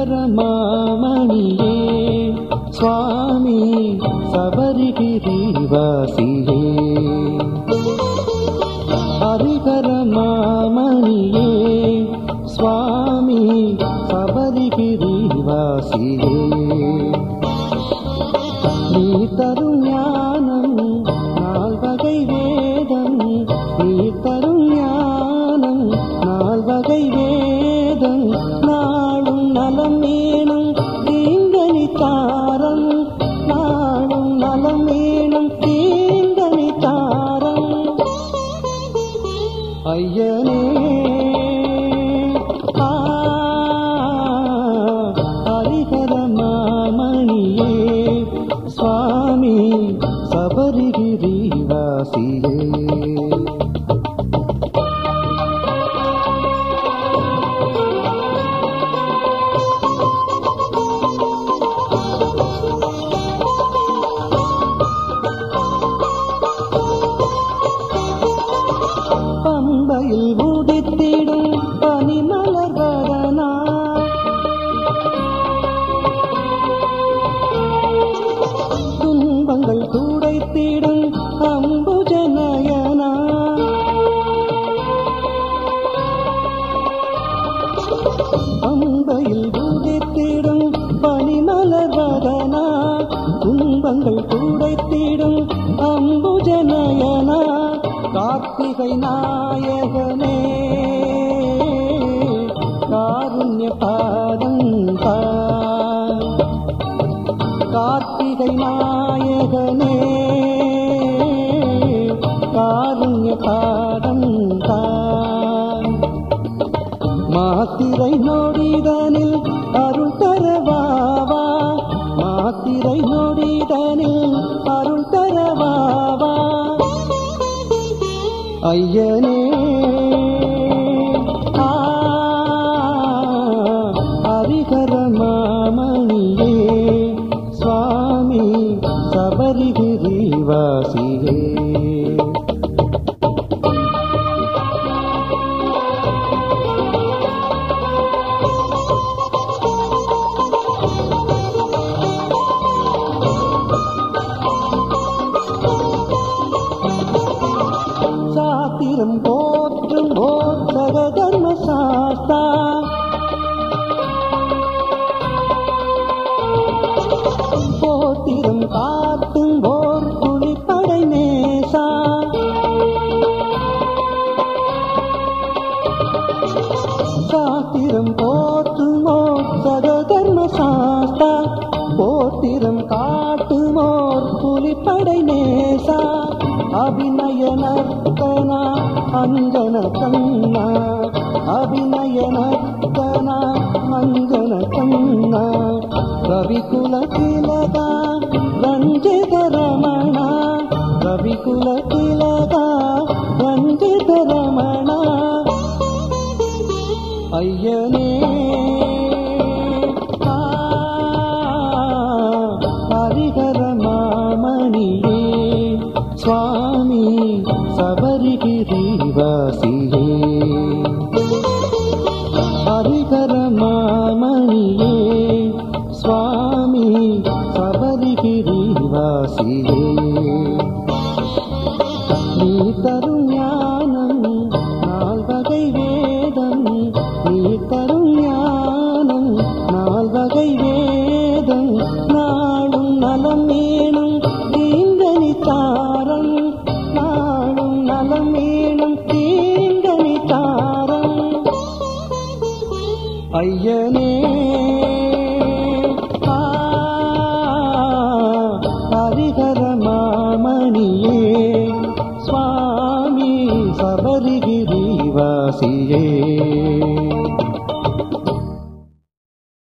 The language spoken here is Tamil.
परमामणिये स्वामी सपरिति हरिकरमामणिये हरिकर स्वामी நலம் வேணும் தீங்கனி தாரம் நாளும் நலம் வேணும் தீங்கனி தாரம் ஐயனே பம்பையில் உதித்திடும் பனிமலர் வரனா துன்பங்கள் துடைத்திடும் அம்புஜனயனா அம்பையில் உதித்திடும் பனிமலர் வரனா துன்பங்கள் துடைத்திடும் அம்புஜனயனா கார்த்திகை நாயகனே காருண்ய பாதம் கார்த்திகை நாயகனே காருண்ய பாதம் மாத்திரை நோ అయ్యనే. హరిహర మామణియే స్వామి సబరిగిరి వాసియే போற்றும் ஓர் தர்ம சாஸ்தா போத்திரம் காட்டும் போர் குளிப்படை நேசா காத்திரம் போற்றும் ஓர் தர்ம சாஸ்தா போத்திரம் అభినయనర్తన అంజన కన్న. అభినయనర్తన అంజన కన్న. కవికుల తిలద రంజిత రమణ కవికుల తిలద రంజిత రమణ అయ్యనే హరిహర మామణియే. స్వామి సబరిగిరివాసియే హరిహర మామణియే స్వామి సబరిగిరివాసియే నీ తరుణ్యానం వేదం. నీ తరుణ్యానం ஐயனே